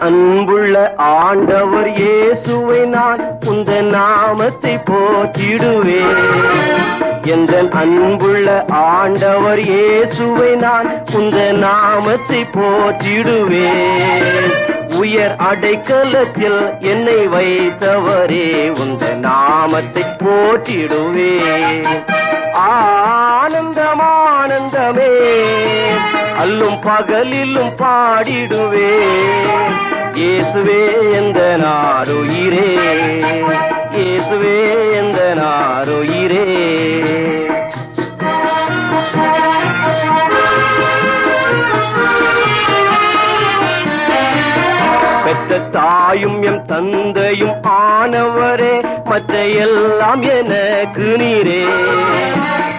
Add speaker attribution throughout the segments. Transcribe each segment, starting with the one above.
Speaker 1: அன்புள்ள ஆண்டவர் இயேசுவை நான் உந்த நாமத்தை போற்றிடுவேன். எந்த அன்புள்ள ஆண்டவர் இயேசுவை நான் உந்த நாமத்தை போற்றிடுவேன். உயர் அடைக்கலத்தில் என்னை வைத்தவரே உந்த நாமத்தை போற்றிடுவேன். ஆ அல்லும் பகலிலும் பாடிடுவே. இயேசுவே எந்த நாருயிரே. இயேசுவே எந்த நாருயிரே. பெற்ற தாயும் எம் தந்தையும் ஆனவரே. மற்ற எல்லாம் எனக்கு நீரே.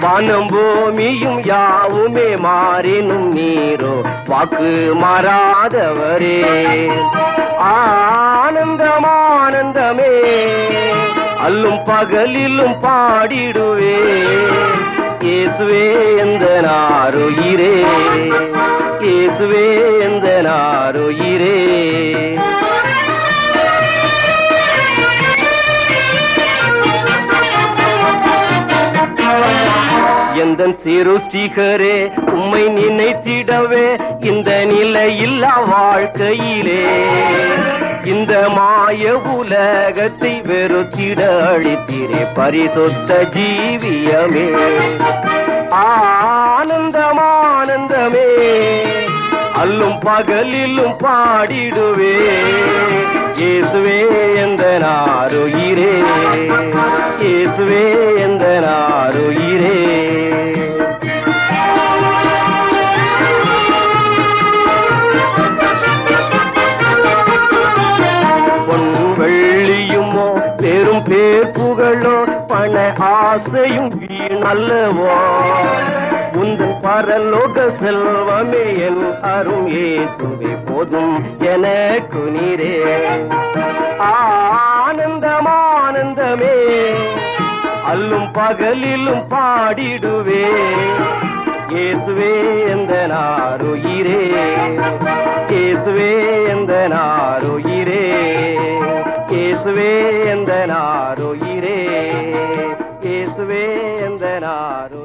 Speaker 1: வானம் பூமியும் யாவுமே மாறினும் நீரோ வாக்கு மாறாதவரே. ஆனந்தம் ஆனந்தமே அல்லும் பகலிலும் பாடிடுவே. இயேசுவே எந்த நாருயிரே இயேசுவே எந்த நாருயிரே எந்த ஸ்ரீகரே உம்மை நினைத்திடவே இந்த நிலையில்லா வாழ்க்கையிலே. இந்த மாய உலகத்தை வெறுத்திட அழித்திரே பரிசுத்த ஜீவியமே. ஆனந்தமானந்தமே அல்லும் பகலிலும் பாடிடுவே. இயேசுவே எந்த நாருயிரே. இயேசுவே எந்த நாருயிரே. பேர் புகழோ பண ஆசையும் வீணல்லவோ உந்தன் பரலோக செல்வமே என் அரும் ஏசுவே போதும் எனக்கு நீரே ஆனந்தம் ஆனந்தமே அல்லும் பகலிலும் பாடிடுவே. இயேசுவே எந்த நாருயிரே இயேசுவே எந்த நாருயிரே இயேசுவே நாரோ இரே இயேசுவே எந்த நாரோ